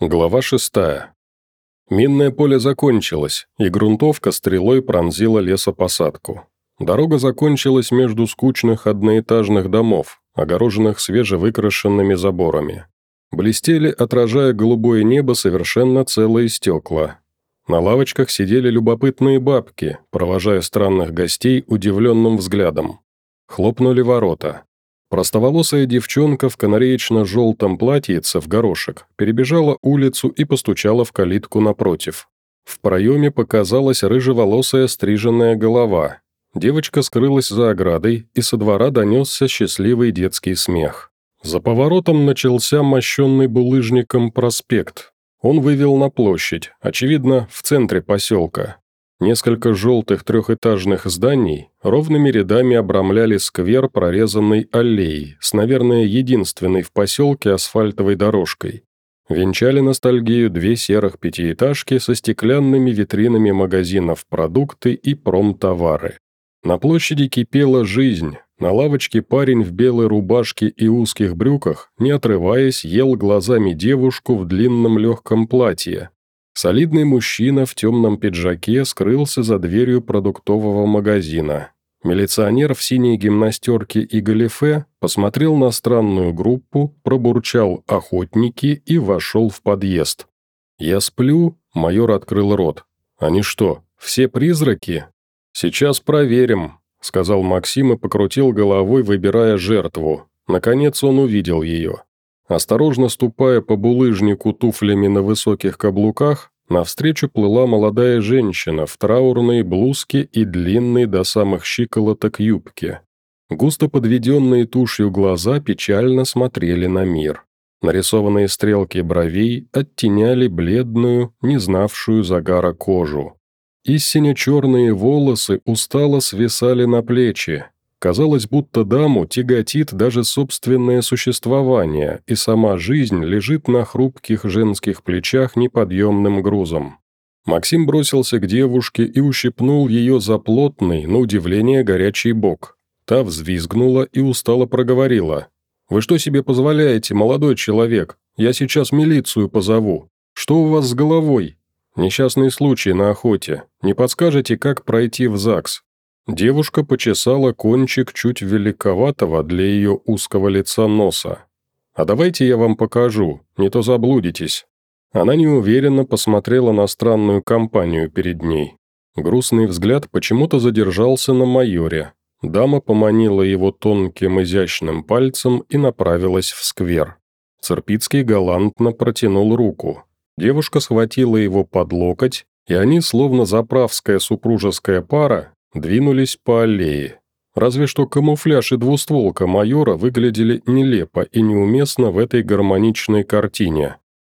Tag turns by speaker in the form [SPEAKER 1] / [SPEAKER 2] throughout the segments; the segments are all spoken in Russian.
[SPEAKER 1] Глава шестая. Минное поле закончилось, и грунтовка стрелой пронзила лесопосадку. Дорога закончилась между скучных одноэтажных домов, огороженных свежевыкрашенными заборами. Блестели, отражая голубое небо, совершенно целые стекла. На лавочках сидели любопытные бабки, провожая странных гостей удивленным взглядом. Хлопнули ворота. Простоволосая девчонка в канареечно-желтом платьице в горошек перебежала улицу и постучала в калитку напротив. В проеме показалась рыжеволосая стриженная голова. Девочка скрылась за оградой, и со двора донесся счастливый детский смех. За поворотом начался мощенный булыжником проспект. Он вывел на площадь, очевидно, в центре поселка. Несколько желтых трехэтажных зданий ровными рядами обрамляли сквер, прорезанный аллеей, с, наверное, единственной в поселке асфальтовой дорожкой. Венчали ностальгию две серых пятиэтажки со стеклянными витринами магазинов продукты и промтовары. На площади кипела жизнь, на лавочке парень в белой рубашке и узких брюках, не отрываясь, ел глазами девушку в длинном легком платье, Солидный мужчина в темном пиджаке скрылся за дверью продуктового магазина. Милиционер в синей гимнастерке и галифе посмотрел на странную группу, пробурчал «охотники» и вошел в подъезд. «Я сплю?» – майор открыл рот. «Они что, все призраки?» «Сейчас проверим», – сказал Максим и покрутил головой, выбирая жертву. Наконец он увидел ее. Осторожно ступая по булыжнику туфлями на высоких каблуках, навстречу плыла молодая женщина в траурной блузке и длинной до самых щиколоток юбке. Густо подведенные тушью глаза печально смотрели на мир. Нарисованные стрелки бровей оттеняли бледную, не знавшую загара кожу. Истинно черные волосы устало свисали на плечи, Казалось, будто даму тяготит даже собственное существование, и сама жизнь лежит на хрупких женских плечах неподъемным грузом. Максим бросился к девушке и ущипнул ее за плотный, на удивление, горячий бок. Та взвизгнула и устало проговорила. «Вы что себе позволяете, молодой человек? Я сейчас милицию позову. Что у вас с головой? Несчастный случай на охоте. Не подскажете, как пройти в ЗАГС? Девушка почесала кончик чуть великоватого для ее узкого лица носа. «А давайте я вам покажу, не то заблудитесь». Она неуверенно посмотрела на странную компанию перед ней. Грустный взгляд почему-то задержался на майоре. Дама поманила его тонким изящным пальцем и направилась в сквер. Церпицкий галантно протянул руку. Девушка схватила его под локоть, и они, словно заправская супружеская пара, двинулись по аллее. Разве что камуфляж и двустволка майора выглядели нелепо и неуместно в этой гармоничной картине.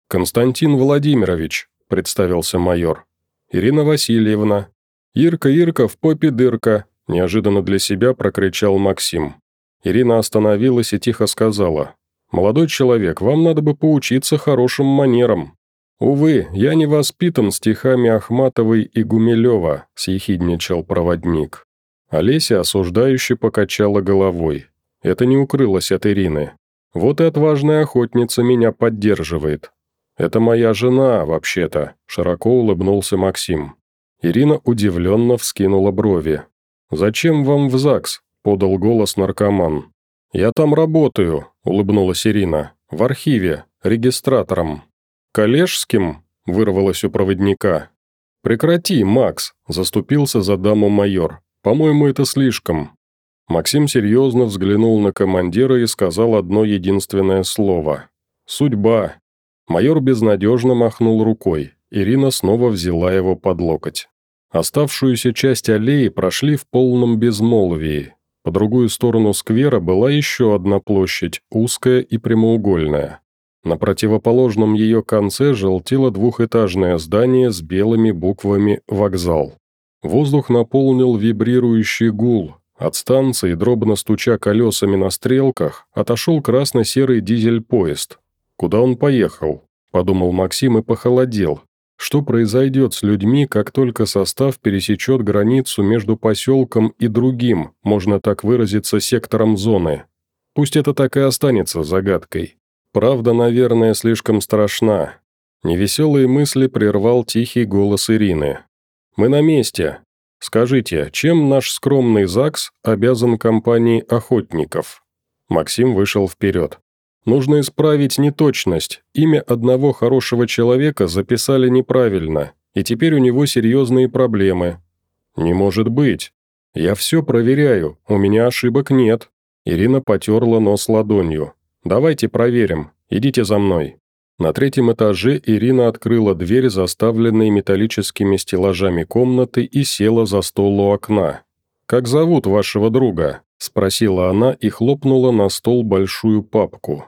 [SPEAKER 1] «Константин Владимирович», – представился майор. «Ирина Васильевна». «Ирка, Ирка, в попе дырка», – неожиданно для себя прокричал Максим. Ирина остановилась и тихо сказала. «Молодой человек, вам надо бы поучиться хорошим манерам». «Увы, я не воспитан стихами Ахматовой и Гумилева», – съехидничал проводник. Олеся осуждающе покачала головой. Это не укрылось от Ирины. «Вот и отважная охотница меня поддерживает. Это моя жена, вообще-то», – широко улыбнулся Максим. Ирина удивленно вскинула брови. «Зачем вам в ЗАГС?» – подал голос наркоман. «Я там работаю», – улыбнулась Ирина. «В архиве, регистратором». «Коллежским?» – вырвалось у проводника. «Прекрати, Макс!» – заступился за даму майор. «По-моему, это слишком». Максим серьезно взглянул на командира и сказал одно единственное слово. «Судьба». Майор безнадежно махнул рукой. Ирина снова взяла его под локоть. Оставшуюся часть аллеи прошли в полном безмолвии. По другую сторону сквера была еще одна площадь, узкая и прямоугольная. На противоположном ее конце желтело двухэтажное здание с белыми буквами «Вокзал». Воздух наполнил вибрирующий гул. От станции, дробно стуча колесами на стрелках, отошел красно-серый дизель-поезд. «Куда он поехал?» – подумал Максим и похолодел. Что произойдет с людьми, как только состав пересечет границу между поселком и другим, можно так выразиться, сектором зоны? Пусть это так и останется загадкой. Правда, наверное, слишком страшна. Невеселые мысли прервал тихий голос Ирины. «Мы на месте. Скажите, чем наш скромный ЗАГС обязан компании охотников?» Максим вышел вперед. «Нужно исправить неточность. Имя одного хорошего человека записали неправильно, и теперь у него серьезные проблемы». «Не может быть. Я все проверяю, у меня ошибок нет». Ирина потерла нос ладонью. «Давайте проверим. Идите за мной». На третьем этаже Ирина открыла дверь, заставленной металлическими стеллажами комнаты, и села за стол у окна. «Как зовут вашего друга?» – спросила она и хлопнула на стол большую папку.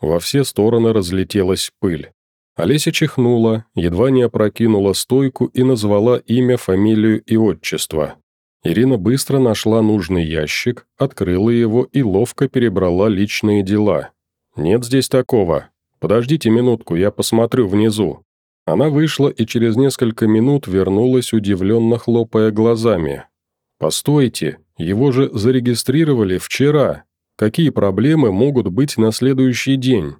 [SPEAKER 1] Во все стороны разлетелась пыль. Олеся чихнула, едва не опрокинула стойку и назвала имя, фамилию и отчество. Ирина быстро нашла нужный ящик, открыла его и ловко перебрала личные дела. «Нет здесь такого», «Подождите минутку, я посмотрю внизу». Она вышла и через несколько минут вернулась, удивленно хлопая глазами. «Постойте, его же зарегистрировали вчера. Какие проблемы могут быть на следующий день?»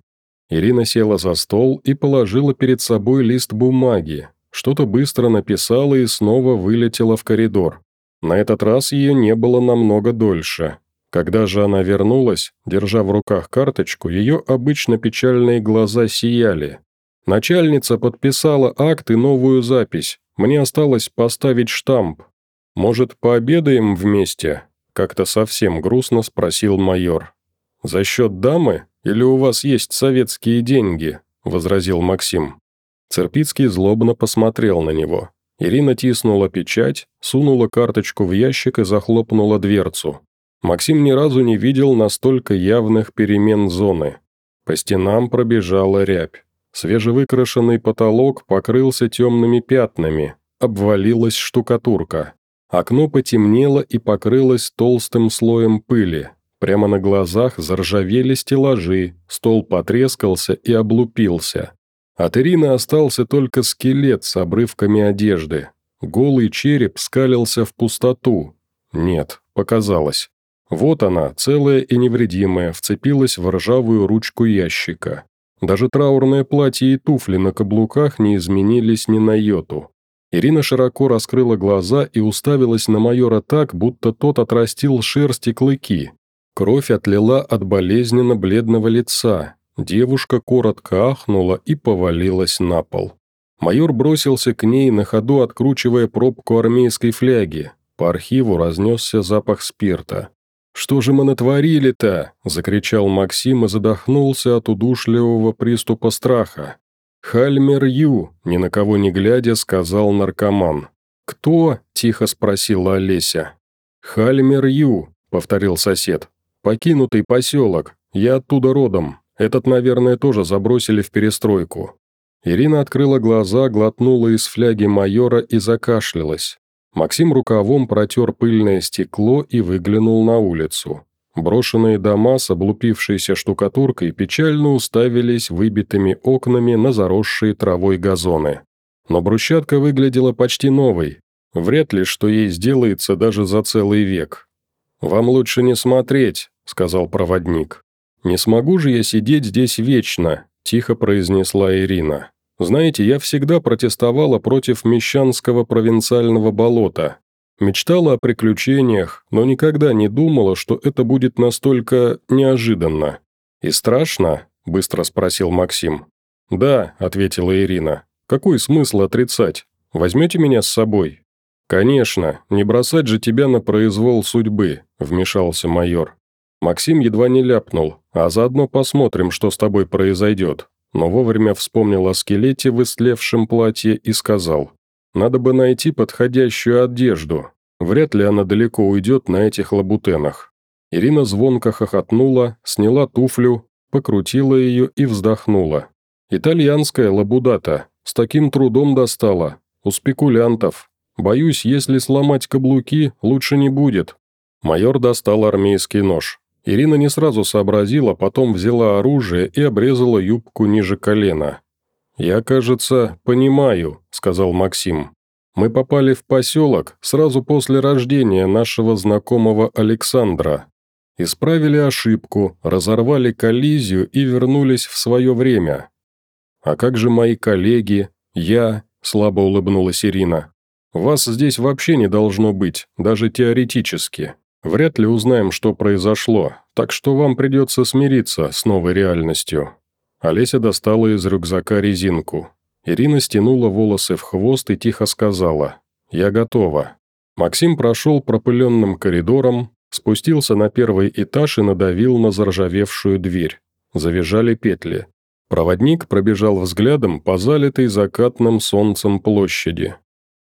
[SPEAKER 1] Ирина села за стол и положила перед собой лист бумаги. Что-то быстро написала и снова вылетела в коридор. На этот раз ее не было намного дольше. Когда же она вернулась, держа в руках карточку, ее обычно печальные глаза сияли. Начальница подписала акт и новую запись. Мне осталось поставить штамп. «Может, пообедаем вместе?» Как-то совсем грустно спросил майор. «За счет дамы? Или у вас есть советские деньги?» возразил Максим. Церпицкий злобно посмотрел на него. Ирина тиснула печать, сунула карточку в ящик и захлопнула дверцу. Максим ни разу не видел настолько явных перемен зоны. По стенам пробежала рябь. Свежевыкрашенный потолок покрылся темными пятнами, обвалилась штукатурка. Окно потемнело и покрылось толстым слоем пыли. Прямо на глазах заржавели стеллажи, стол потрескался и облупился. От Ирины остался только скелет с обрывками одежды. Голый череп скалился в пустоту. Нет, показалось. Вот она, целая и невредимая, вцепилась в ржавую ручку ящика. Даже траурное платье и туфли на каблуках не изменились ни на йоту. Ирина широко раскрыла глаза и уставилась на майора так, будто тот отрастил шерсть и клыки. Кровь отлила от болезненно бледного лица. Девушка коротко ахнула и повалилась на пол. Майор бросился к ней, на ходу откручивая пробку армейской фляги. По архиву разнесся запах спирта. «Что же мы натворили-то?» – закричал Максим и задохнулся от удушливого приступа страха. «Хальмер Ю», – ни на кого не глядя, сказал наркоман. «Кто?» – тихо спросила Олеся. «Хальмер Ю», – повторил сосед. «Покинутый поселок. Я оттуда родом. Этот, наверное, тоже забросили в перестройку». Ирина открыла глаза, глотнула из фляги майора и закашлялась. Максим рукавом протер пыльное стекло и выглянул на улицу. Брошенные дома с облупившейся штукатуркой печально уставились выбитыми окнами на заросшие травой газоны. Но брусчатка выглядела почти новой. Вряд ли, что ей сделается даже за целый век. «Вам лучше не смотреть», — сказал проводник. «Не смогу же я сидеть здесь вечно», — тихо произнесла Ирина. Знаете, я всегда протестовала против мещанского провинциального болота. Мечтала о приключениях, но никогда не думала, что это будет настолько неожиданно. «И страшно?» – быстро спросил Максим. «Да», – ответила Ирина. «Какой смысл отрицать? Возьмете меня с собой?» «Конечно, не бросать же тебя на произвол судьбы», – вмешался майор. Максим едва не ляпнул, а заодно посмотрим, что с тобой произойдет но вовремя вспомнил о скелете в истлевшем платье и сказал, «Надо бы найти подходящую одежду. Вряд ли она далеко уйдет на этих лабутенах». Ирина звонко хохотнула, сняла туфлю, покрутила ее и вздохнула. «Итальянская лабудата. С таким трудом достала. У спекулянтов. Боюсь, если сломать каблуки, лучше не будет». Майор достал армейский нож. Ирина не сразу сообразила, потом взяла оружие и обрезала юбку ниже колена. «Я, кажется, понимаю», — сказал Максим. «Мы попали в поселок сразу после рождения нашего знакомого Александра. Исправили ошибку, разорвали коллизию и вернулись в свое время. А как же мои коллеги? Я?» – слабо улыбнулась Ирина. «Вас здесь вообще не должно быть, даже теоретически. Вряд ли узнаем, что произошло, так что вам придется смириться с новой реальностью». Олеся достала из рюкзака резинку. Ирина стянула волосы в хвост и тихо сказала «Я готова». Максим прошел пропыленным коридором, спустился на первый этаж и надавил на заржавевшую дверь. Завизжали петли. Проводник пробежал взглядом по залитой закатным солнцем площади.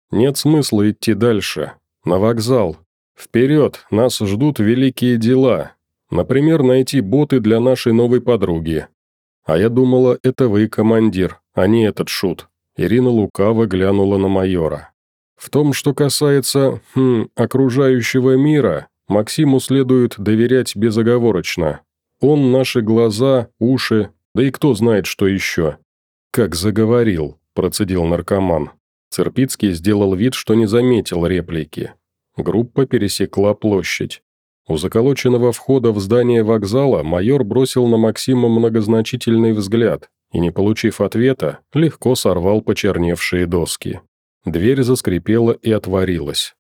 [SPEAKER 1] Нет смысла идти дальше. На вокзал. Вперед, нас ждут великие дела. Например, найти боты для нашей новой подруги. А я думала, это вы, командир, а не этот шут. Ирина лукаво глянула на майора. В том, что касается, хм, окружающего мира, Максиму следует доверять безоговорочно. Он наши глаза, уши, да и кто знает, что еще. «Как заговорил», – процедил наркоман. Церпицкий сделал вид, что не заметил реплики. Группа пересекла площадь. У заколоченного входа в здание вокзала майор бросил на Максима многозначительный взгляд и, не получив ответа, легко сорвал почерневшие доски. Дверь заскрипела и отворилась.